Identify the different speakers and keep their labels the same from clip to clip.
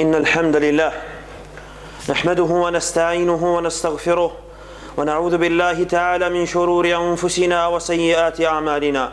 Speaker 1: إن الحمد لله نحمده ونستعينه ونستغفره ونعوذ بالله تعالى من شرور أنفسنا وسيئات أعمالنا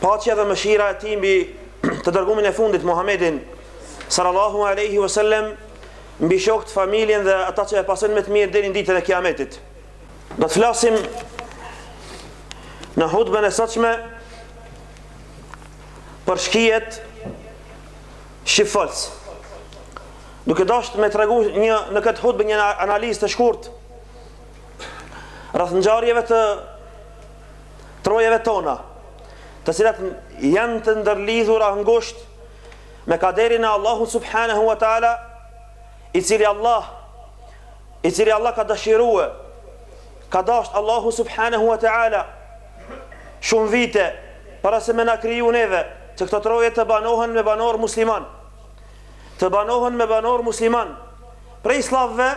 Speaker 1: Paqja dhe mëshira e tij mbi të dërgumin e fundit Muhammedin sallallahu alaihi wasallam mbi shokët, familjen dhe ata që e pasojnë me të mirë deri në ditën e Kiametit. Do të flasim në hutbën e sotshme për shkijet shqipfolës. Duke dashur me tregu një në këtë hutbë një analizë të shkurtë rreth ngjarjeve të trojeve tona, të cilat janë të ndërlidhura ngushtë me kaderin e Allahu subhanahu wa taala, i cili Allah i cili Allah ka dëshirue, ka dashtë Allahu subhanahu wa ta'ala, shumë vite, para se me na kriju neve, që këto troje të banohen me banor musliman, të banohen me banor musliman, prej slavve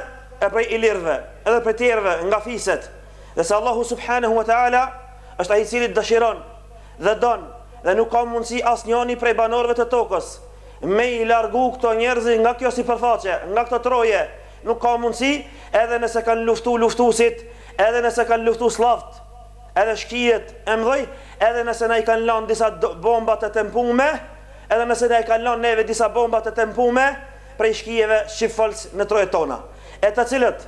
Speaker 1: e prej ilirve, edhe prej tjerve, nga fiset, dhe se Allahu subhanahu wa ta'ala është ai i cili dëshiron dhe don dhe nuk ka mundësi asnjani prej banorëve të tokës me i largu këto njerëzi nga kjo sipërfaqe, nga këto troje, nuk ka mundësi edhe nëse kanë luftu luftusit, edhe nëse kanë luftu sllavt, edhe shkijet e mdhëj, edhe nëse na i kanë lanë disa bomba të tempume, edhe nëse na i kanë lanë neve disa bomba të tempume, prej shkijeve shqipfolës në trojet tona. E të cilët,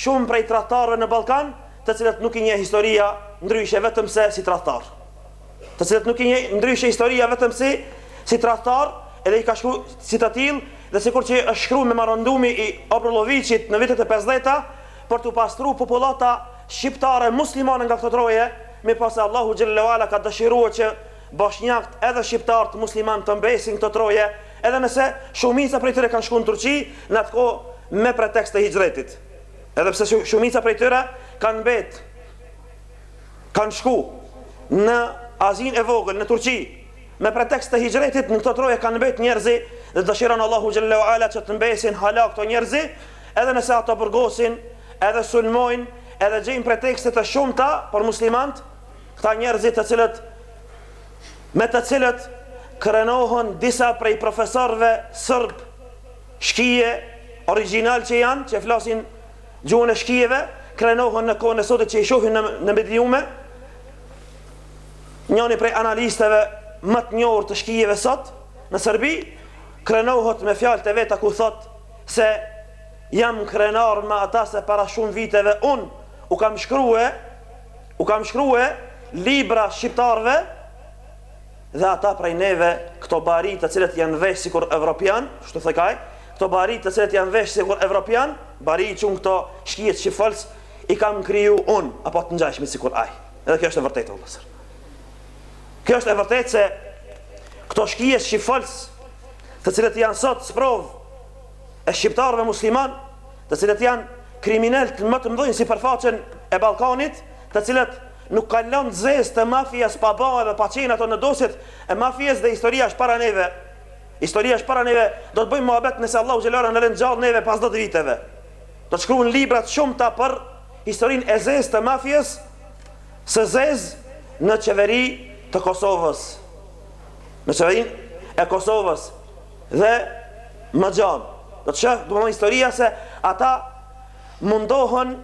Speaker 1: Shumë prej tradhtarëve në Ballkan, të cilët nuk i njeh historia ndryshe vetëm se si tradhtarë. Të cilët nuk i njeh ndryshe historia vetëm si, si tradhtarë, edhe i ka shkru si të tillë, dhe sikur që është shkru memorandumi i Obrolloviçit në vitet e pesëdhjeta, për t'u pastru popullata shqiptare muslimane nga këto troje, mirëpo se Allahu xhelle ue ala ka dëshirue që boshnjakët edhe shqiptarët muslimanë të mbesin këto troje, Edhe nëse shumica prej tyre kanë shku në Turqi në atë kohë me pretekst të hixhretit, edhe pse shumica prej tyre kanë mbet kanë shku në Azinë e Vogël, në Turqi, me pretekst të hixhretit në këto troje kanë mbet njerëzi dhe dëshiron Allahu xhelle ue ala që të mbesin hala këto njerëzi, edhe nëse ato burgosin, edhe sulmojnë, edhe gjejnë pretekste të shumta për muslimanët, këta njerëzi të cilët me të cilët krenohen disa prej profesorëve serbë shkije origjinalë që janë, që flasin gjuhën e shkijeve, krenohen në kohën e sotit që i shohin në, në mediume, njoni prej analistëve ma të njohur të shkijeve sot në Serbi, krenohet me fjalët e veta ku thotë se jam krenar me ata se para shumë viteve unë u kam shkrue U kam shkrue libra shqiptarëve dhe ata prej neve këto bari të cilët janë vesh sikur evropian, shtu thojke aj, këto bari të cilët janë vesh sikur evropian, bari i qun këto shkijet shqipfolës, i kam kriju unë, apo të ngjajshmit sikur aj. Edhe kjo është e vërtetë, vllazër. Kjo është e vërtetë se këto shkijet shqipfolës të cilët janë sot sprovë e shqiptarëve muslimanë, të cilët janë kriminelët më të mëdhenj n'sipërfaqen e Ballkanit, të cilët nuk kanë lënë zezë të mafias pa bë edhe pa qenë ato në dosjet e mafies dhe historia është para neve. Historia është para neve, do të bëjmë muhabet nëse Allahu xhelala na lënë gjallë neve pas 10 viteve. Do të shkruhen libra të shumta për historinë e zezë të mafies së zezë në qeveri t'Kosovës. Në qeverinë e Kosovës. Dhe më gjan, do të shoh, domethanë historia se ata mundohen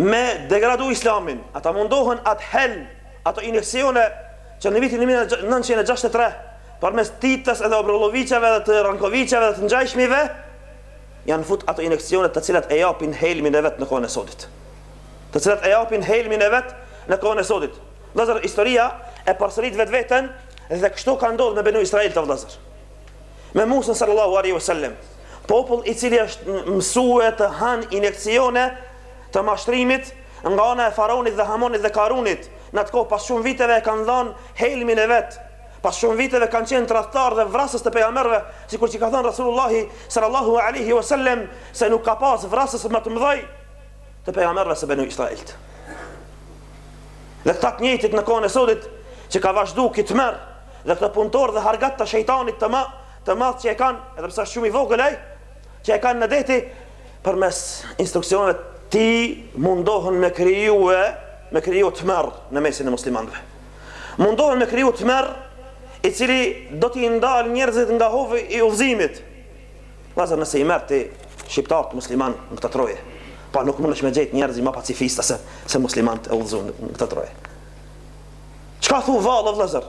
Speaker 1: me degradu islamin, ata mundohen atë helm, ato injeksione që në vitin 1963, përmes Titës edhe Çubrilloviqeve dhe të Rankoviqeve dhe të ngjajshmive, janë fut ato injeksione të cilat e japin helmin e vet në kohën e sodit. Të cilat e japin helmin e vetë në kone sotit. Vëllazër, historia e përsërit vetveten dhe kështu ka ndodhur me Benu Israilët o vëllazër. Me Musën sallallahu alaihi wasallam, popull i cili është mësue të hanë injeksione të mashtrimit nga ana e faraonit dhe Hamonit dhe Karunit, në atë kohë pas shumë viteve e kanë dhënë helmin e vet. Pas shumë viteve kanë qenë tradhtar dhe vrasës të pejgamberëve, sikur që ka thënë Rasulullah sallallahu alaihi wasallam se nuk ka pas vrasës më të mëdhenj të pejgamberëve se Benu Israilt. Dhe këta të njëjtit në kohën e sodit që ka vazhdu ky tmerr dhe këta punëtor dhe argat të shejtanit të ma të madh që e kanë, edhe pse është shumë i vogël ai, që e kanë në Detë përmes instruksioneve t'tij mundohen me krijue, me kriju tmerr në mesin e muslimanëve. Mundohen me kriju tmerr i cili do t'i ndalë njerëzit nga hovi i udhëzimit. Vllazër nëse i merr ti shqiptarët musliman në këto troje, pra nuk mundesh me gjetë njerëz më pacifista se se muslimanët e udhëzuar në këto troje. Çka thu vallë o vëllazër?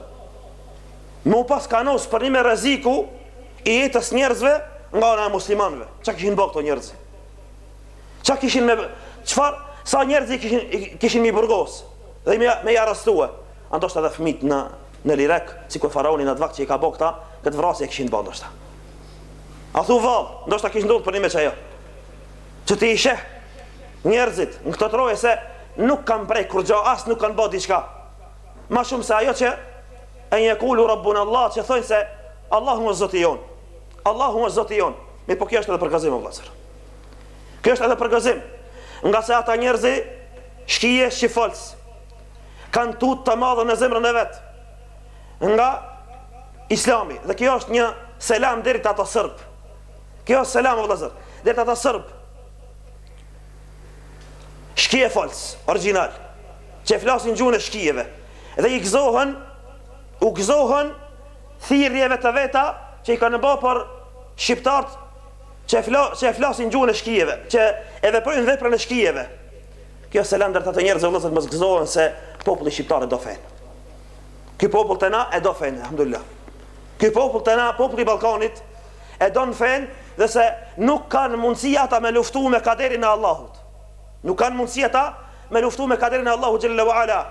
Speaker 1: Me u pas kanos përnime rreziku i jetës njerëzve nga ana e muslimanëve. Çka kishin bërë këto njerëz? Çka kishin me çfarë sa njerëz i kishin i kishin m'i burgos dhe me me i arrestu. A ndoshta edhe fëmijt në në lirek, sikur faraoni n'at vakt që i ka bërë këta, këtë vrasje e kishin bërë ndoshta. A thu vallë, ndoshta kish ndodhur përnjëme qajo. Që ti i sheh njerëzit në këto troje se nuk kanë prek kurgjo as nuk kanë bë diçka. Ma shumë se ajo që en jekulu Rabbunallah që thonë se Allahu është zoti jonë. Allahu është zoti jonë. Mirëpo kjo është edhe përgëzim o vllazër. Kjo është edhe përgëzim. Ngase ata njerëzi shkije shqipfolës kanë tutë të madhën në zemrën e vet. nga Islami dhe kjo është një selam deri te ata serb. Kjo është selam o vëllazër, deri te ata serb. Shkijefolës, original, që flasin gjuhën e shkijeve dhe i gëzohen, u gëzohen thirrjeve të veta që i kanë bërë për shqiptarët që fla, që flasin gjuhën e shkijeve, që e veprojnë veprën e shkijeve. Kjo selam deri te ata njerëz vëllazër mos gëzohen se populli shqiptar e do fenë. Ky popull te na e do fenë, alhamdulillah. Ky popull të na, populli i Ballkanit, e don fenë dhe se nuk kanë mundësi ata me luftu me kaderin e Allahut. Nuk kanë mundësi ata me luftu me kaderin e Allahut xhelle ue ala.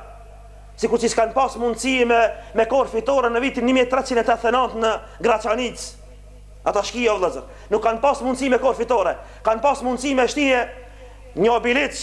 Speaker 1: Sikur që s'kanë pas mundësi me me korr fitoren në vitin 1389 në Graçanicë. Ata shkija o vëllazër, nuk kanë pas mundësi me korr fitore, kanë pas mundësi me shtie një Obiliq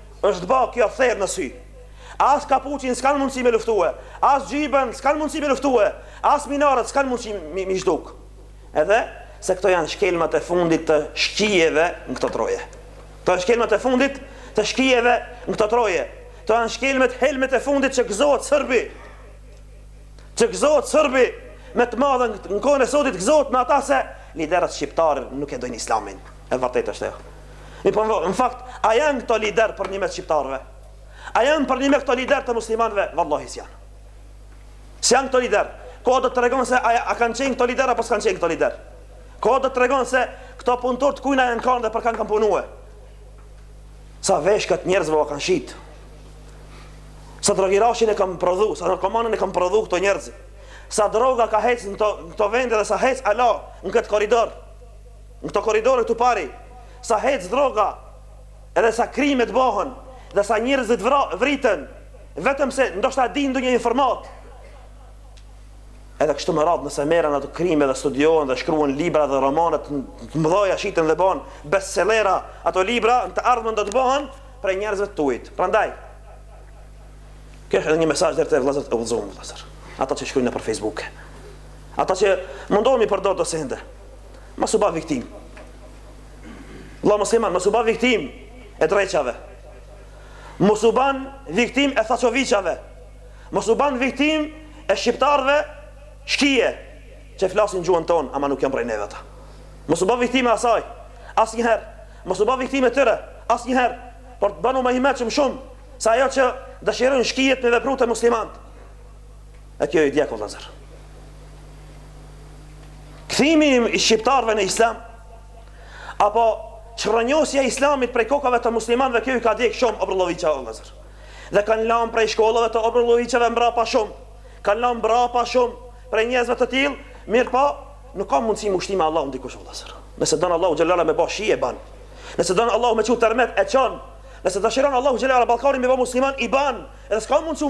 Speaker 1: Është ba kjo therrë në sy. As kapuçin s'kanë mundësi me luftue, as xhyben s'kanë mundësi me luftue, as minaret s'kanë mundësi m'i zhdukë. Edhe se këto janë shkelmat e fundit të shkijeve në këto troje. Këto janë shkelmat e fundit të shkijeve në këto troje. Këto janë shkelmet, helmet e fundit që gëzohet sërbi. Që gëzohet sërbi me të madhe në kohën e sotit gëzohet me ata se liderët shqiptarë nuk e dojnë islamin. E vërtetë është ajo. Mirëpo në fakt, a janë këto lider përnjëme të shqiptarëve? A janë përnjëme këto lider të muslimanëve? Vallahi s'janë. S'janë këto lider? Koha do të tregon se a, a kanë qenë këto lider apo s'kanë qenë këto lider? Koha do të tregon se këto punëtor të kujna janë kanë dhe për kanë kanë punue? Sa veshkët e njerëzve u kanë shit Sa drogirashin e kanë prodhu Sa narkomanin e kanë prodhu këto njerëzit Sa droga ka hec në këto vende dhe sa hec ala në këtë korridor Në këto korridore këtu pari sa hec droga edhe sa krimet bëhen dhe sa njerëzit vriten vetëm se ndoshta dinë ndonjë informatë. Edhe kështu me radhë nëse merren ato krime dhe studiohen dhe shkruhen libra dhe romane të mëdha shiten dhe bëhen bestsellera ato libra në të ardhmen do të bëhen prej njerëzve të tujt. Prandaj Kjo është edhe një mesazh deri te vëllezërit e udhëzuar, vëllezër. Ata që shkruajnë nëpër Facebook. Ata që mundohen m'i përdor do sende. Mos u ba viktim. Vlla musliman, mos u ba viktim e dreqave. Mos u ban viktim e thaçoviçave. Mos u ban viktim e shqiptarëve shkije që flasin gjuhën tonë, ama nuk janë prej neve ata. Mos u ba viktim e asaj. Asnjëherë mos u ba viktim e tyre. Asnjëherë. Por të banu ma i meçëm shumë se ajo që dëshirojnë shkijet me vepru te muslimanët. E kjo i djeg o vllazër kthimi i shqiptarëve në islam Apo çrrënjosja islamit prej kokave të musliman dhe kjo i ka djeg shumë çubrilloviqat o vllazër Dhe kanë lanë prej shkollave të çubrilloviqëve mbrapa shumë Kanë lanë mbrapa shumë prej njerëzve të tillë Mirëpo nuk ka mundësi me u shty me Allahun dikush o vllazër Nëse don Allahu xhelle ala me ba shi e ban Nëse don Allahu me çu tërmet e çon Nëse dëshiron Allahu xhelle ala Ballkanin me ba musliman i ban, edhe s'ka mundsi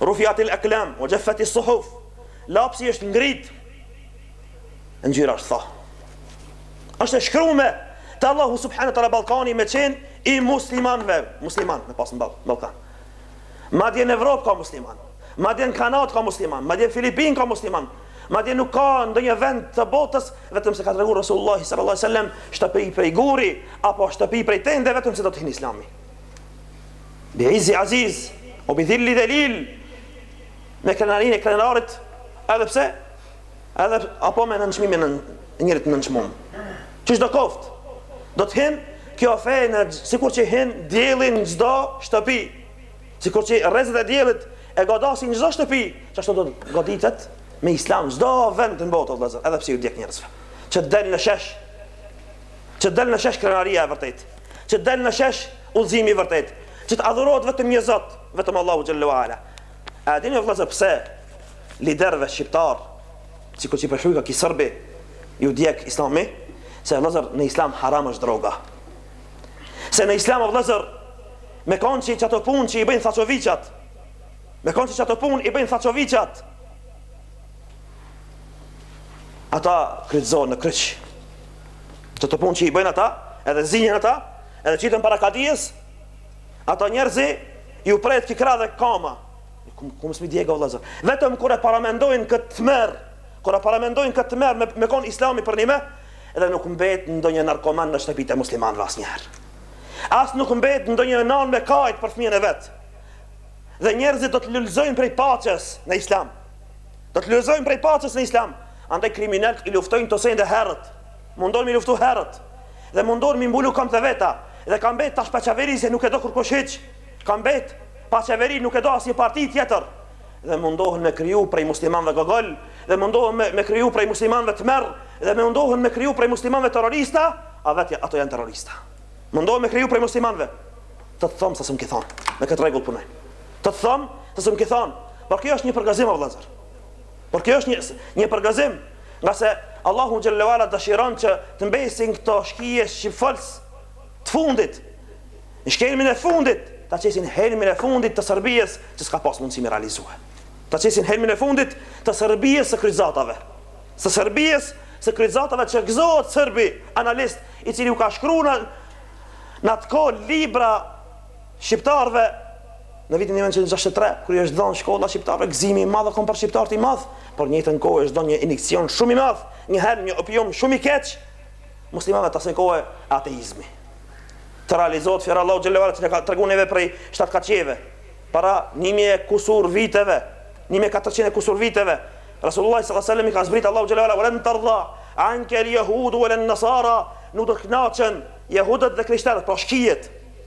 Speaker 1: Rufiatil aklam, ue xheffetis suhuf, lapsi është ngrit, ngjyra është tha. është e shkrume, te Allahu subhanehu teala Ballkani me qenë i muslimanëve, musliman me pasë në Ball Ballkan. Madje në Evropë ka musliman, madje në Kanadë ka musliman, madje në Filipine ka musliman, madje nuk ka ndonjë vend të botës, vetëm se ka tregu Rasulullahi sallallahu sallam, shtëpi prej guri, apo shtëpi prej tende, vetëm se do të hinë islami. Bi izzi aziz, o bi dhul-li dhelil, me krenarinë e krenarit, edhe pse, edhe apo me nënçmimin e njerit nënçmum. Qysh do koftë, do të hin, kjo fe në, sikur që hin dielli në çdo shtëpi, sikur që rrezet e diellit e godasin çdo shtëpi, qashtu do të goditet me islam, çdo vend në botë, o vllazër, edhe pse ju djeg njerëzve, që të del në shesh, që të del në shesh krenaria e vërtetë, që të del në shesh udhëzimi i vërtetë, që të adhurohet vetëm një Zot, vetëm Allahu xhelle ue ala. A dini o vëllazër pse liderëve shqiptarë, sikur si përshkruaj qaky serbi, ju djeg islami, se vëllazër në islam haram është droga. Se në islam o vëllazër me kanë qato punë që i bëjnë Thaçoviçat. Me kanë qato punë i bëjnë Thaçoviçat. Ata kryqëzohen në kryq. Ato punë që i bëjnë ata, edhe zihen ata, edhe qiten para kadijes, ata njerëzi ju prejtë kikra dhe kama. Kumë kum smi djeg o vllazër. Vetëm kur e paramendojnë këtë tmerr, kur e paramendojnë këtë tmerr me, me konë islami përnime, edhe nuk mbet ndonjë narkoman në shtëpitë e muslimanëve asnjëherë. As nuk mbet ndonjë nanë me kajtë për fëmijën e vet. Dhe njerëzit do të lulëzojnë prej paqes në islam. Do të lulëzojmë prej paqes në islam. Andaj kriminelët i luftojnë këtë send herët. Mundohen m'i luftu herët. Dhe mundohen m'i mbulu kam të veta. Dhe ka mbet tash pa qeveri se nuk e do kurkush hiç. Ka mbet pa qeveri nuk e do asnjë parti tjetër. Dhe mundohen me kriju prej muslimanëve gogol, dhe mundohen me, me kriju prej muslimanëve tmerr, dhe me mundohen me kriju prej muslimanëve terrorista, a vetë ato janë terrorista. Mundohen me kriju prej muslimanëve. Të të thom sa s'më ke thonë, me këtë rregull punojnë. Të të thom, sa s'më ki thënë, por kjo është një përgëzim o vëllezër. Por kjo është një, një përgëzim, ngase Allahu xhele ve ala dëshiron që të mbesin këto shkije shqipfolës të fundit, në shkelmin e fundit, ta qesin helmin e fundit të Serbisë, që s'ka pas mundësi me realizue. Ta qesin helmin e fundit të Serbisë së kryqëzatave. Së Serbisë së kryqëzatave që gëzohet serbi, analist, i cili u ka shkru në, në atë kohë libra Shqiptarëve Në vitin një mijë e nëntëqind e gjashtëdhjetë e tre, kur i është dhënë shkolla shqiptarëve, gëzimi i madh u kanë për shqiptarët i madh, por në të njëjtën kohë i është dhënë një injeksion shumë i madh, një helm, një opium shumë i keq muslimanëve të asaj kohe, ateizmi. Të realizohet fjala e Allahut xhele ve ala që na ka treguar neve prej shtatë kat qiejve, para 1000 kusur viteve, 1400 kusur viteve, Rasulullah sallallahu alaihi wasallam i ka zbrit Allahu xhele ve ala, "Walan tarda anka al-yahud wala an-nasara", nuk do të kënaqen jehudët dhe krishterët, pra shkijet.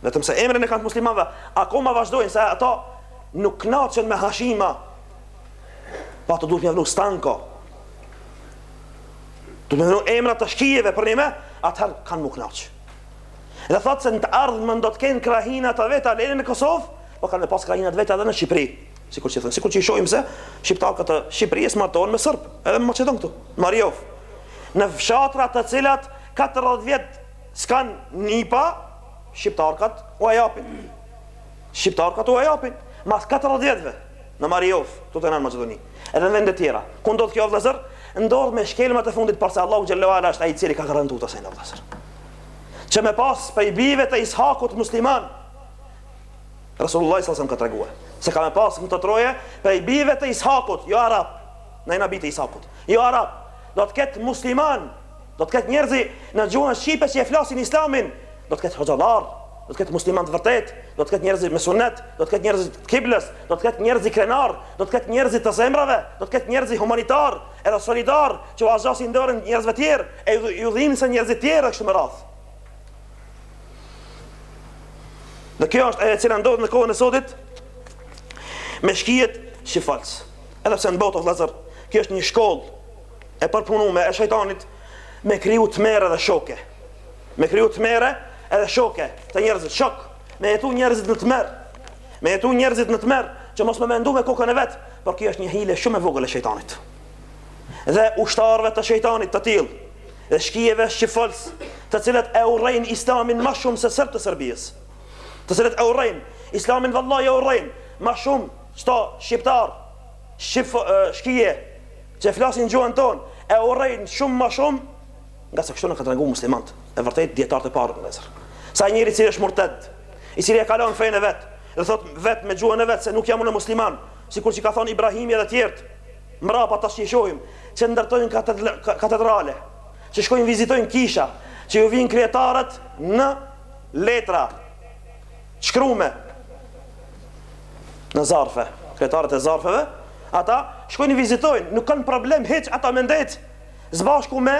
Speaker 1: Vetëm se emrin e kanë të muslimanëve, akoma vazhdojnë se ata nuk kënaqen me Hashima. Po atij duhet m'ia vnu Stanko. Duhet m'ia vnu emra të shkijeve përnjime, atëherë kanë m'u kënaq. Dhe thotë se në të ardhmen do të kenë krahina të veta, lene në Kosovë, po kanë me pas krahina të veta edhe në Shqipëri. Sikur që thënë, sikur që i shojmë se, shqiptarkat e Shqipërisë martohen me serbë, edhe me maqedon këtu, në Mariovë. Në fshatrat të cilat, 40 vjet S'kanë nipa shqiptarkat ua japin shqiptarkat ua japin mas katërdhjetë vjetëve në Mariovë këtu te ne në Maqedoni edhe në vendet tjera ku ndodh kjo vëllezër ndodh me shkelmat e fundit përse Allahu xhele ve ala është ai i cili ka garantuar këtë send vëllezër që me pas prej bijve të ishakut musliman Rasulullah sallallahu alaihi ka treguar se ka me pas në këto troje prej bijve të ishakut jo arab në nabi të ishakut jo arab do të ketë musliman Do të ketë njerëzi në gjuhën shqipe që e flasin islamin, do të ketë hoxhallar, do të ketë musliman të vërtet, do të ketë njerëzi me sunnet, do të ketë njerëzi të kiblës, do të ketë njerëzi krenar, do të ketë njerëzi të zemrave, do të ketë njerëzi humanitar, edhe solidar, që ua zgjasin dorën njerëzve të tjerë, e ju dhimbsen njerëzit e tjerë e kështu me radhë. Dhe kjo është e cila ndodh në kohën e sotit me shkijet shqipfolës. Edhe pse në botë o vëllezër, kjo është një shkollë e përpunume e shejtanit me kriju tmerre dhe shoke. Me kriju tmerre edhe shoke te njerëzit, shok, me jetu njerëzit në tmerr, me jetu njerëzit në tmerr, që mos me mendu me kokën e vet, por kjo është një hile shumë e vogël e shejtanit. Dhe ushtarëve të shejtanit të tillë, dhe shkijeve shqipfolës, të cilët e urrejnë islamin ma shumë se serbët e Serbisë, të cilët e urrejnë islamin vallahi e urrejnë, ma shumë, këta, shqiptarë, shqip, shkije, Që flasin gjuhën tonë e urrejnë shumë më shumë ngase kështu na kanë treguar muslimanët e vërtetë, dijetarët e parë vëllezër. Se ai njeri i cili është murted, i cili e ka lënë fenë e vet, dhe thotë vetë me gjuhën e vet se nuk jam unë musliman, sikur që ka thënë Ibrahimi edhe të tjerët mrapa tash i shohim, që ndërtojnë katedrale, që shkojnë vizitojnë kisha, që ju vijnë kryetarët në letra të shkrume. në zarfe, kryetarët e zarfeve, ata shkojnë i vizitojnë, nuk kanë problem hiç ata me ndet, së bashku me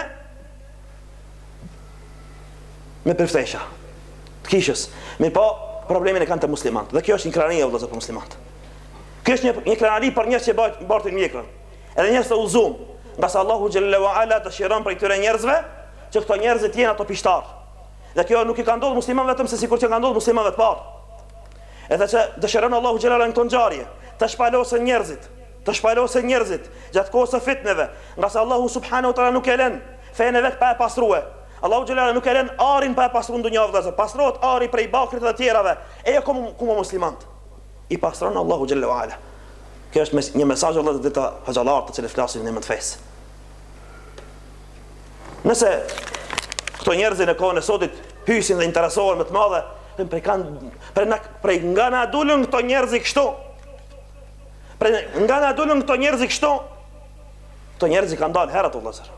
Speaker 1: me priftesha të kishës. Mirëpo, problemin e kanë te muslimanët. Dhe kjo është një krenari o vëllezër për muslimanët. Kjo është një, një krenari për njerëzit që bartin mjekrën. Edhe jeni të gëzum, ngase Allahu xhela uala dëshiron prej këtyre njerëzve, që këto njerëz të jenë ata pishtarë. Dhe kjo nuk i ka ndodhë muslimanëve vetëm se sikur që ka ndodhë muslimanëve të parë. Edhe se dëshiron Allahu xhela uala në këto ngjarje të shpalosen njerëzit, të shpalosen njerëzit gjatë kohës së fitneve, ngase Allahu subhane u teala nuk e lën fenë e vet pa e pastrue. Allahu xhela uala nuk e lën arin pa e pastru në dunja o vëllezër, pastrohet ari prej bakrit dhe të tjerave, e jo ku ma ku ma muslimanët. I pastron Allahu xhela uala. Kjo është një mesazh o vëllezër te disa hoxhallarë të cilët flasin në emër të fesë. Nëse këto njerëz në kohën e sotit hysin dhe interesohen me të madhe, prej kanë prej na prej nga na dulën këto njerëz kështu. Prej nga na dulën këto njerëz kështu. Këto njerëz kanë dalë herët o vëllezër.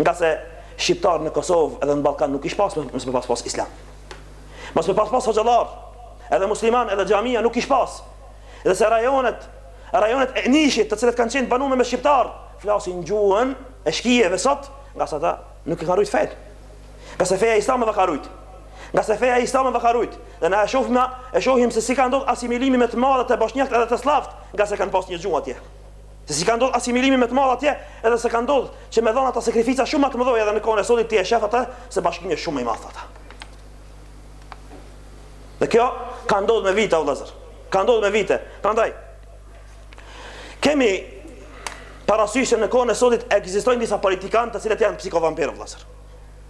Speaker 1: Ngase shqiptar në Kosovë edhe në Ballkan nuk kish pas mos me pas pas islam. Mos me pas pas hoxhallarë. Edhe muslimanë edhe xhamia nuk kish pas. dhe se rajonet, rajonet e Nishit, të cilët kanë qenë të banuara me shqiptarë, flasin gjuhën e shkijeve sot, ngase ata nuk e kanë rujt fenë. Ngase feja islame na ka rujt. Ngase feja islame na ka rujt. Dhe na e shohim, na e shohim se si ka ndodhë asimilimi me të madhe te boshnjakët edhe te sllavët, ngase kanë pas një gjuhë atje. Se si ka ndodhë asimilimi me të madhe atje, edhe se ka ndodhë që me dhona ata sakrifica shumë atë mëdhaja edhe në kohën e sotit ti e shef atë, se bashkimi është shumë i madh te ata. Dhe kjo ka ndodhë me vite, vllazër. Ka ndodhë me vite. Prandaj, kemi parasysh në kohën e sotit ekzistojnë disa politikanë të cilët janë psikovampirë, vllazër.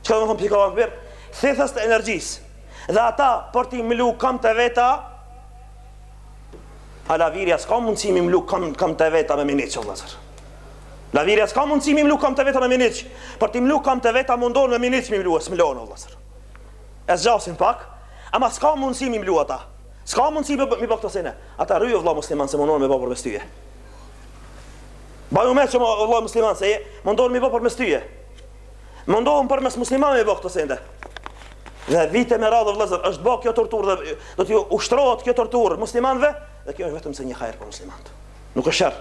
Speaker 1: Çka domethonë psikovampirë? Thithës të energjisë. Dhe ata, për t'i mlu kamt e veta, a lavirja s'ka mundësi mi mlu kam, kamt e veta me minit, vllazër. Lavirja s'ka mundësi mi mlu kamt e veta me minit, për t'i mlu kamt e veta mundon me minit mi mlu, e s'mlon, vllazër. E zgjasin pak, ama s'ka mundësi mi mlu ata. S'ka mundësi mi bë këto sene. A ta rruj vëlla musliman se mundohen me bë përmes tyne. Baje mjekër vëlla musliman se mundohen me bë përmes tyne. Mundohen përmes muslimanëve me bë këto sene. Dhe vite me radhë vëllazër, është bë kjo torturë dhe do t'ju ushtrohet kjo torturë muslimanëve, dhe kjo është vetëm se një hajër për muslimanët. Nuk është sherr.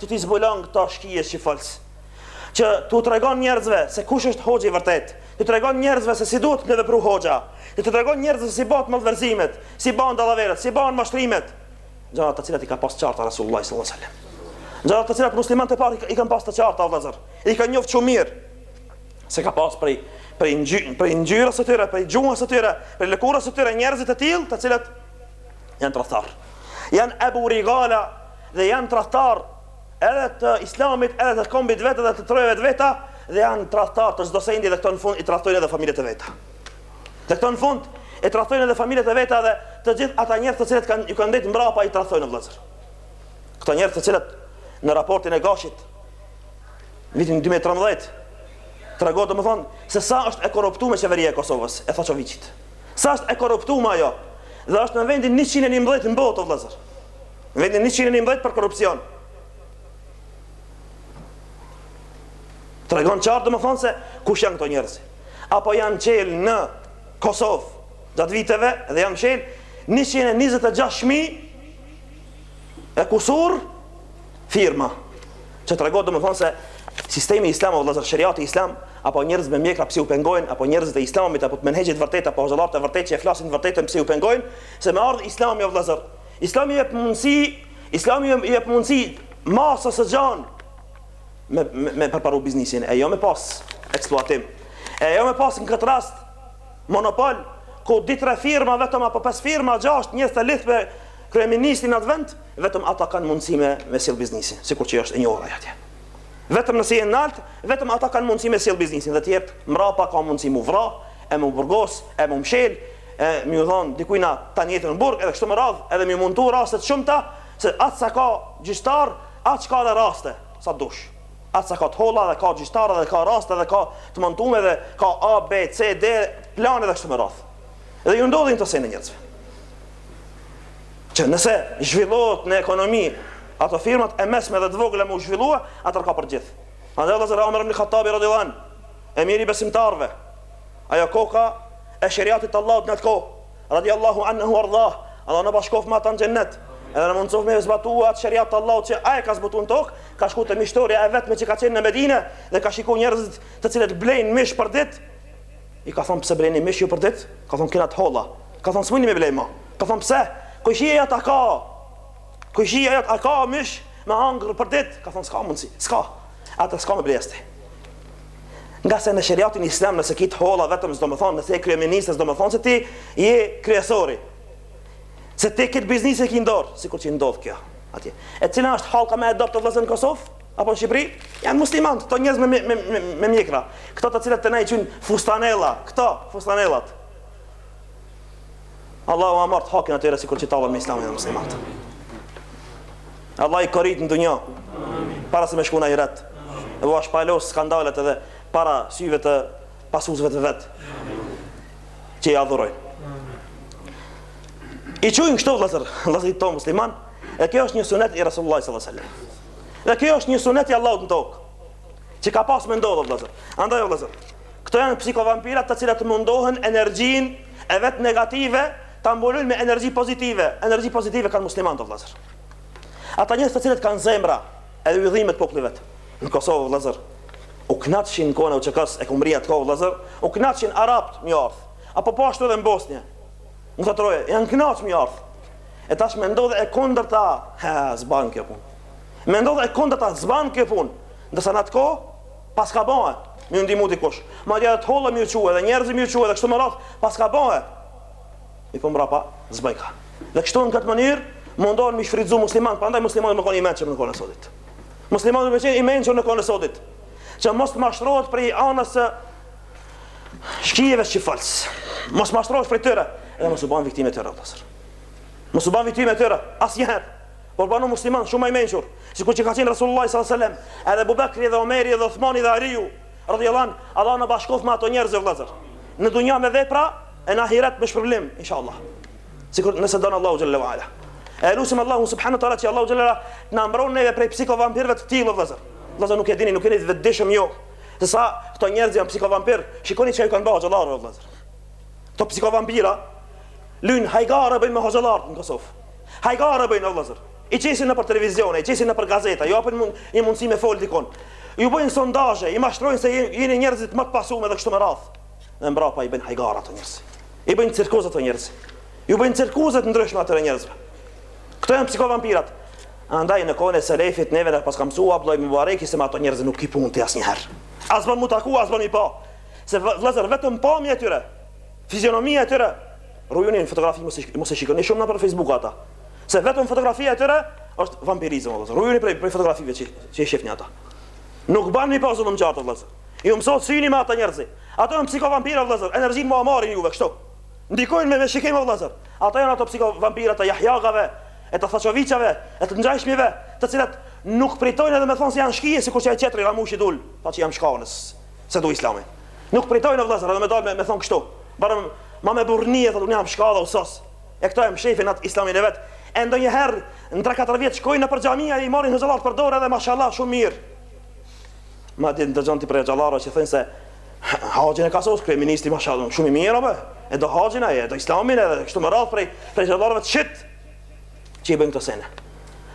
Speaker 1: Që t'i zbulon këta shkije si fals. Që t'u tregon njerëzve se kush është hoxha i vërtetë. T'u tregon njerëzve se si duhet me vepru hoxha. T'u tregon njerëzve se si bëhen malverzimet, si bëhen dallaveret, si bëhen mashtrimet. Gjëra të cilat i ka pas qarta Resullullahi sallallahu alaihi wasallam. Gjëra të cilat muslimanët e parë i kanë pas të qarta vëllazër. I kanë njoft shumë mirë se ka pas prej prej ngjyrës së tyre, prej gjuhës së tyre, prej lëkurës së tyre njerëz të tillë, të cilët janë tradhtar. Janë Abu Rigala dhe janë tradhtar edhe të islamit, edhe të kombit vetë dhe të trojeve të veta dhe janë tradhtar të çdo sendi dhe këto në fund i tradhtojnë edhe familjet e veta. Dhe këto në fund e tradhtojnë edhe familjet e veta dhe të gjithë ata njerëz të cilët kanë ju kanë ndejt mbrapa i tradhtojnë vëllazër. Këto njerëz të cilët në raportin e Gashit vitin 2013 tregon domethënë se sa është e korruptuar qeveria e Kosovës e Thaçoviçit. Sa është e korruptuar ajo? Dhe është në vendin 111 në botë, vëllazër. Në vendin 111 për korrupsion. Tregon qartë domethonë se kush janë këto njerëz. Apo janë çel në Kosovë gjatë viteve dhe janë çel 126.000 e kusur firma që tregon domethënë se sistemi islam o vëllazër sheriati islam apo njerëz me mjekra pse u pengojnë apo njerëz të islamit apo të menhexhit vërtet apo hoxhallar të vërtetë që e flasin vërtetën pse u pengojnë se me ardh islami o vëllazër islami jep mundësi islami jep mundësi masës së gjan me me, me përparu biznesin e jo me pas eksploatim e jo me pas në këtë rast monopol ku dy tre firma vetëm apo pesë firma gjashtë njerëz të lidhë me kryeministrin atë vend Vetëm ata kanë mundësi me sjell biznesin, sikur që është e njohur ai atje. Vetëm nëse je nalt, vetëm ata kanë mundësi me sjell biznesin dhe të tjerët mbrapa ka mundësi mu vra, e mu burgos, e mu mshel, e me i dhon dikuj na tan jetën në burg, edhe kështu me radhë, edhe me i montu raste të shumta, se aty sa ka gjyqtar, aq ka edhe raste, sa dush. Aty sa ka të holla dhe ka gjyqtar dhe ka raste dhe ka të montuar dhe ka A, B, C, D plane dhe kështu me radhë. Dhe ju ndodhin kto sene njerëzve. Që nëse zhvillohet një ekonomi, ato firmat e mesme dhe të vogla me u zhvillua, atër ka për gjithë. Andaj vëllezër Omer ibn Khattabi radhiyallahu anhu, emiri i besimtarëve, ajo koka e sheriatit të Allahut në atë kohë, radhiyallahu anhu wardah, Allah na bashkoftë me ata në xhennet, edhe na mundësof me zbatua atë sheriat të Allahut që ai ka zbatuar në tokë, ka shkuar te mishtorja e vetme që ka qenë në Medinë dhe ka shikuar njerëzit të cilët blejnë mish për ditë, I ka thonë pse bleni mish ju për ditë? Ka thonë kena të holla. Ka thonë s'mujni me ble më. Ka thonë pse? Kojshia jot a ka? Kojshia jot a ka mish me hangër për ditë? Ka thonë s'ka mundësi, s'ka. Atër s'ke me ble as ti. Ngase në sheriatin islam nëse ki të holla vetëm s'do me thonë, nëse je kryeministër s'do me thonë se ti je kryesori. Se ti këtë biznis e ki n'dorë, sikur që i ndodhë kjo. Atje. E cila është halka më e dobët vëllezër në Kosovë? Apo në Shqipëri janë muslimanë, këto njerëz me me me, me mjekra. Këto të cilët të na i qujn fustanella, këto fustanellat. Allahu ua marrtë hakin atyre sikur që tallën me islamin dhe muslimanët. Allah i korit në dunja, para se me shku në ahiret, e ua shpalos skandalet edhe para syve të pasuesve të vet, që i adhurojn. I qujnë kështu vllezër, vllezërit musliman, e kjo është një sunet i Resulullahit sallallahu alejhi sallam. Dhe kjo është një sunet i Allahut në tokë, që ka pas me ndodhë, vëllezër. Andaj, vëllezër, këto janë psikovampirat të cilat mundohen energjinë e vet negative ta mbulojn me energji pozitive. Energji pozitive kanë muslimanët vëllezër. Ata njerëz të cilat kanë zemra edhe u dhimet populli vet. Në Kosovë, vëllezër, u knaqshin në kohën e UÇK-së e ku me dit atë kohë, vëllezër, u knaqshin arabt me ju ardhë, apo po ashtu edhe në Bosnje. Në ato troje, janë knaq me ju ardhë. E tash me ndodhe e kundërta, he, s'ban kjo punë. Me ndodhe e kundërta, s'ban kjo punë. Ndërsa në atë kohë, paska bë he, me i ndihmu dikush. Madje dhe të holla me ju çu, dhe njerëz me ju çu, dhe kështu me radhë, paska bë he. Mirëpo mrapa, s'bajka. Dhe kështu në këtë mënyrë, mundohen me i shfrytzu muslimant, prandaj muslimani me konë i mençëm në kohën e sotit. Muslimani me qenë i mençëm në kohën e sotit. Që mos të mashtrohet prej anës Shkije veç që falen. Mos mashtrohesh prej tyre, edhe mos u banë viktimë e tyre, vëllezër. Mos u banë viktimë e tyre, asnjëherë. Por banu musliman, shumë më i mençur. Sikur që ka qenë Rasulullah s.a.s. Edhe Ebu Bekri dhe Omeri dhe Othmani dhe Aliju. Radijallahu anhum, Allahu na bashkoftë me ato njerëz, vëllezër. Në dunja me vepra, e në ahiret me shpërblim, insha Allah. Sikur nëse don Allahu xhelle ve ala. E lusim Allahu subhanehu ve teala që Allahu xhelle ve ala të na mbron neve prej psikovampirëve të tillë, vëllezër. Vëllezër nuk e dini, nuk e jeni të vetëdijshëm jo. Se sa këto njerëz janë psikovampir, shikoni çka ju kanë bërë hoxhallarëve vëllazër. Këto psikovampira lujn hajgare bëjnë me hoxhallarët në Kosovë. Hajgare bëjnë vëllazër. I qesin nëpër televizione, i qesin nëpër gazeta, ju japin një mundësi me fol dikon. Ju bëjnë sondazhe, i mashtrojnë se jeni njerëzit më të pasum dhe kështu me radhë. Dhe mbrapa i bëjnë hajgare ato njerëz. I bëjnë cirkuzanta ato njerëz. Ju bëjnë cirkuza të ndryshme atyre njerëzve. Këto janë psikovampirat. Andaj në kohën e selefit neve na paska mësua Abdullah ibn Mubareki se me ato njerëz nuk ki punë ti asnjëherë. As bën mu taku, as bën mi pa. Se vëllezër vetëm pamja e tyre, fizionomia e tyre, rujuni në fotografi mos mos e shikoni shumë nëpër Facebook ata. Se vetëm fotografia e tyre është vampirizëm vëllezër. Rujuni prej prej fotografive që që i shihni ata. Nuk bën mi pa zullumqarët vëllezër. Ju mësohet syni me ata njerëzi. Ato janë psikovampira vëllezër, energjinë jua marrin juve kështu. Ndikojnë me me shikim vëllezër. Ata janë ato psikovampira të jahjagave, e të Thaçoviqave, e të ngjashmive, të cilat nuk pritojnë edhe me thonë se janë shkije, sikurse ai tjetri Ramushi dul, tha që jam shkanës, se du Islamin. Nuk pritojnë o vëllezër edhe me dalë me, me thonë kështu. Barem ma me burrni e thotë unë jam shka e u sos. E këto e mshefin atë Islamin e vet. E ndonjëherë në 3-4 vjet shkojnë nëpër xhamia e i marrin hoxhallarët për dorë edhe mashallah shumë mirë. Madje dëgjon ti prej hoxhallarëve që thonë se Haxhin e ka sosë kryeministri mashallah shumë i mirë apo? E do Haxhin ai, e do Islamin edhe kështu me radhë prej prej hoxhallarëve të shitun. që i bëjnë këto sene.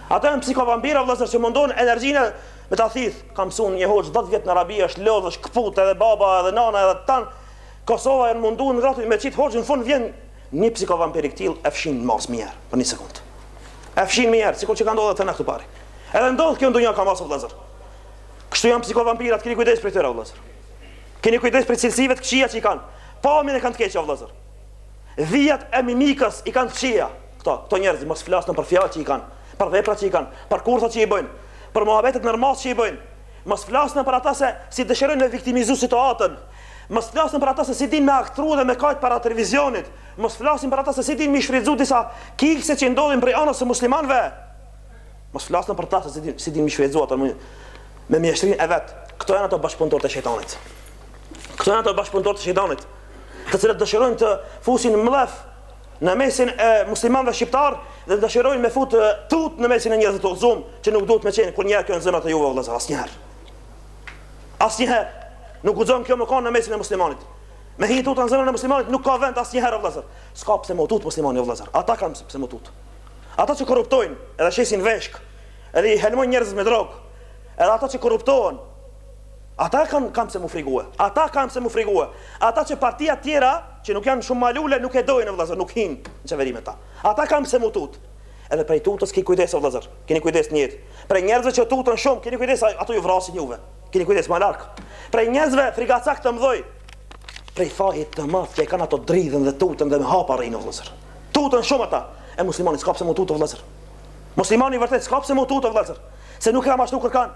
Speaker 1: Ata janë psikovampira vëllazër që mundohen energjinë me ta thith. Ka mësuar një hoxh 10 vjet në Arabi, është lodh, është kput edhe baba edhe nana edhe tan Kosova janë munduar të ngratë me çit hoxhë, në fund vjen një psikovampir i këtill e fshin more mirë për një sekond. E fshin mirë, sikur që ka ndodhur atëherë këtu parë. Edhe ndodh kjo non-stop kajmas vëllazër. Kështu janë psikovampirat, keni kujdes prej këtyre vëllazër. Keni kujdes prej cilësive të këqija që i kanë. Pamjen e kanë të keqja vëllazër. Vijat e mimikës i kanë të këqija. Këto, këto njerëz mos flasim për fjalët që i kanë, për veprat që i kanë, për kurthat që i bëjnë, për muhabetet normal që i bëjnë. Mos flasim për ata se si dëshirojnë me viktimizu situatën. Mos flasim për ata se si dinë me aktru dhe me kajt para televizionit. Mos flasim për ata se si dinë me shfrytëzu disa kikse që ndodhin prej anës së muslimanëve. Mos flasim për ata se si dinë si din me shfrytëzu ato me mjeshtrin e vet. Këto janë ato bashkëpunëtorë të shejtanit. Këto janë ato bashkëpunëtorë të shejtanit. të cilët dëshirojnë të fusin mllef në mesin e muslimanëve shqiptar dhe dëshirojnë me fut tut në mesin e njerëzve të udhëzum që nuk duhet me qenë kurrnjëherë kjo në zemrat e juve vëllazë asnjëherë. Asnjëherë nuk guxon kjo me kanë në mesin e muslimanit. Me hi tut në zemrën e muslimanit nuk ka vend asnjëherë vëllazë. S'ka pse mu tut muslimani vëllazë. Ata kanë pse mu tut. Ata që korruptojnë, edhe shesin veshka, edhe i helmojnë njerëzit me drogë. Edhe ata që korruptohen, Ata kanë kanë pse mu frigue. Ata kanë pse mu frigue. Ata që partiat tjera, që nuk janë shumë malule, nuk e dojnë o vëllazër, nuk hinë në qeveri me ta. Ata kanë pse mu tutë. Edhe prej tutës ki kujdes o vëllazër. Kini kujdes në jetë. Prej njerëzve që tutën shumë, kini kujdes ata ju vrasin juve. Kini kujdes ma larg. Prej njerëzve frikacakë të mëdhaj, prej fajit të madh që e kanë ata dridhen dhe tutën dhe me hapa rrinë o vëllazër. Tutën shumë ata. E muslimani s'ka pse mu tutë o vëllazër. Muslimani vërtet s'ka pse mu tutë o vëllazër. Se nuk e ka mashtru kërkan.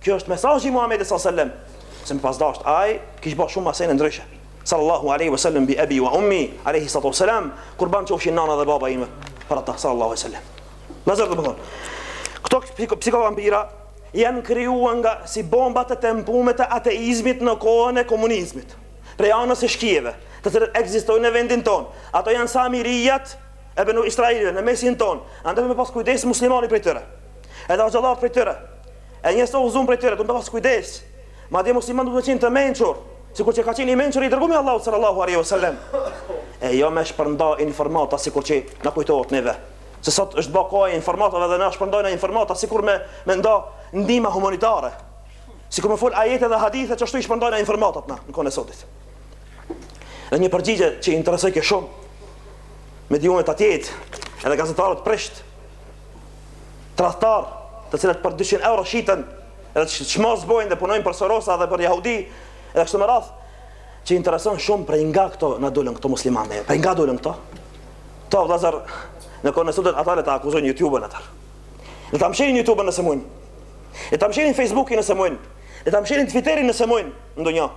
Speaker 1: Ky është mesazhi i Muhamedit sallallahu alaihi wasallam, se me pas dashtë ai kish bë shumë sene ndryshe. Sallallahu alaihi wasallam bi abi wa ummi, alaihi salatu wasalam, kurban qofshin nana dhe baba im. Për ata sallallahu alaihi wasallam. Nazar do të thonë. Këto psikovampira janë krijuar nga si bomba të tempuara të ateizmit në kohën e komunizmit. Prej anës së shkijeve, të cilët ekzistojnë në vendin tonë. Ata janë samirijat e benu Israilit në mesin tonë. Andaj me pas kujdes muslimani prej tyre. Edhe hoxhallarët prej tyre. E njerëzit e udhëzuar prej tyre, duhet me pas kujdes. Madje muslimani duhet me qenë i mençur, sikur që ka qenë i mençur i dërgumi i Allahut sallallahu alaihi wasallam. E jo me shpërnda informata sikur që na kujtohet neve. Se sot është bë koha e informatave dhe na shpërndajnë informata sikur me me nda ndihma humanitare. Sikur me fol ajete dhe hadithe që ashtu i shpërndajnë informatat na në kohën e sotit. Dhe një përgjigje që i intereson shumë me di juve të tjerët, edhe gazetarët prisht, tradhtarë, të cilët për 200 euro shiten edhe çmos bojnë dhe punojnë për Sorosa dhe për Jahudi, edhe kështu me radhë, që i intereson shumë prej nga këto na dulën këta muslimanë, prej nga dulën këta, o vëllezër në kohën e sotit ata le ta akuzojnë YouTube-n atëherë. Le ta mshirin YouTube-n nëse mujnë, le ta mshirin Facebook-in nëse mujnë, le ta mshirin Twitter-in nëse mujnë, ndonjë,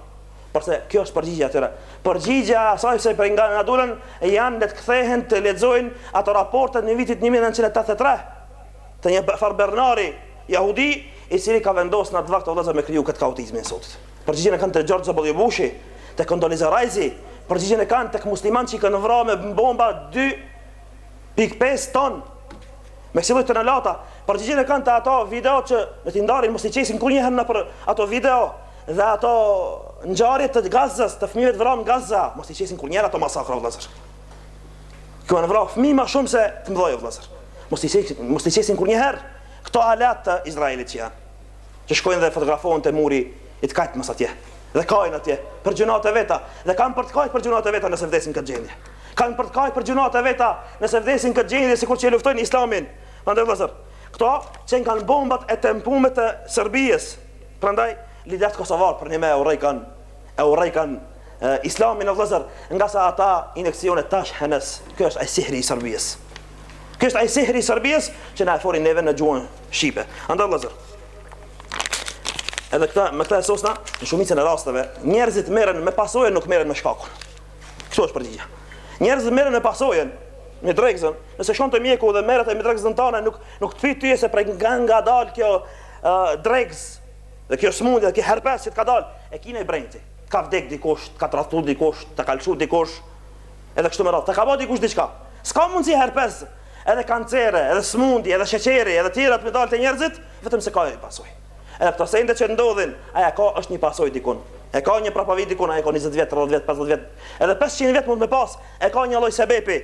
Speaker 1: Për se kjo është përgjigja e atyre. Përgjigja e asaj se prej nga na dolën janë le të kthehen të lexojnë ato raportet e vitit një mijë e nëntëqind e tetëdhjetë e tre të një farë Bernari jahudi i cili ka vendosur në atë vakt o vëllezër me kriju këtë kaotizmin e sotit. Përgjigjen e kanë te George W. Bushi, te Condoleezza Rice, përgjigjen e kanë tek muslimanët që i kanë vrarë me bomba 2.5 ton me kësaj të nalata. Përgjigjen e kanë te ato video që le t'i ndalin mos i qesin kurrnjëherë nëpër ato video Dhe ato ngjarje të Gazës, të fëmijëve të vramë në Gaza, mos t'i qesin kurrnjëherë ato masakra o vëllezër. Ku janë vrarë fëmijë më shumë se të mëdhenj o vëllezër. Mos t'i qesin, mos t'i qesin kurrnjëherë këto alat të Izraelit që janë. Që shkojnë dhe fotografohen te muri i të kajtmes atje. Dhe kajnë atje për gjynahet e veta dhe kanë për të kajtë për gjynahet e veta nëse vdesin n'këtë gjendje. Kanë për të kajtë për gjynahet e veta nëse vdesin n'këtë gjendje sikur që luftojnë Islamin. Prandaj vëllezër, këto qenkan bombat e tempume të Serbisë, Prandaj liderët kosovarë për një me e urrejkan, e urrejkan islamin o vëllezër, nga sa ata injeksionet tash henes. Ky është ai sihri i Serbisë. Ky është ai sihri i Serbisë që na e foli neve në gjuhën shqipe. Andaj vëllezër, Edhe këta, me këta e sosna, në shumicën e rasteve, njerëzit merren me pasojën, nuk merren me shkakun. Kjo është përgjigja. Njerëzit merren me pasojën, me dregëzën, nëse shkon te mjeku dhe merret me dregëzën tande, nuk, nuk të vet ty se prej nga ka dalë kjo Dregëz, dhe kjo smundje, dhe kjo herpes që të ka dalë, e ki ni brengë. Të ka vdek dikush, të ka tradhtu dikush, të ka lëshu dikush, edhe kështu me radhë, të ka ba dikush diçka. S'ka mundësi herpes, edhe kancere, edhe smundje, edhe sheqeri, edhe tjerat me dalë te njerëzit, vetëm se ka ni pasojë. Edhe këto sende që ndodhin, a e ka, është një pasojë dikun. E ka një prapavi dikun, a i ka 20 vjet, 30 vjet, 50 vjet, edhe 500 vjet mund me pas, e ka një lloj sebepi.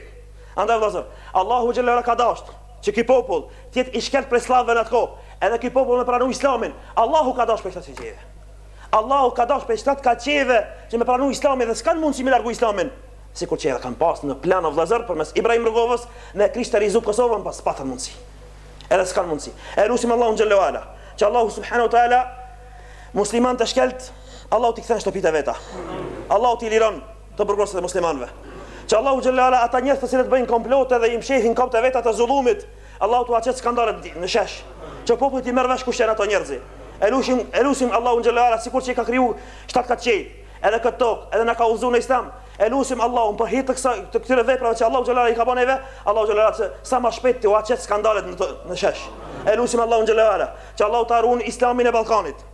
Speaker 1: Andaj vllazër, Allahu xhele ala ka dasht, Që ky popull të jetë i shkelt prej sllavëve në atë kohë, edhe ky popull me pranu Islamin, Allahu ka dashtë prej shtatë qiejve. Allahu ka dashtë prej shtatë kat qiejve që me pranu Islamin dhe s'kanë mundësi me largu Islamin, sikur që edhe kanë pas në plan o vëllezër përmes Ibrahim Rugovës me krishtarizu Kosovën, po s'patën mundësi. Edhe s'kanë mundësi. E lusim Allahun xhele ve ala, që Allahu subhanahu wa taala muslimanët e shkelt, Allahu t'i kthen shtëpitë e veta. Allahu t'i liron të burgosurit e muslimanëve që Allahu xhalla ala ata njerëz të cilët bëjnë komplote dhe i mshehin kokat e veta të zullumit Allahu t'ua qet skandalet në shesh që populli t'i merr vesh kush janë ato njerëz e lusim e lusim Allahu xhalla ala sikur që ka kriju shtat kat qiej edhe këtë tokë edhe na ka udhëzuar në islam e lusim Allahun për hir të kësaj të këtyre veprave që Allahu xhalla i ka bërë, që Allahu xhalla ala sa më shpejt t'ua qet skandalet në shesh e lusim Allahu xhalla ala që Allahu ta ruan islamin e Ballkanit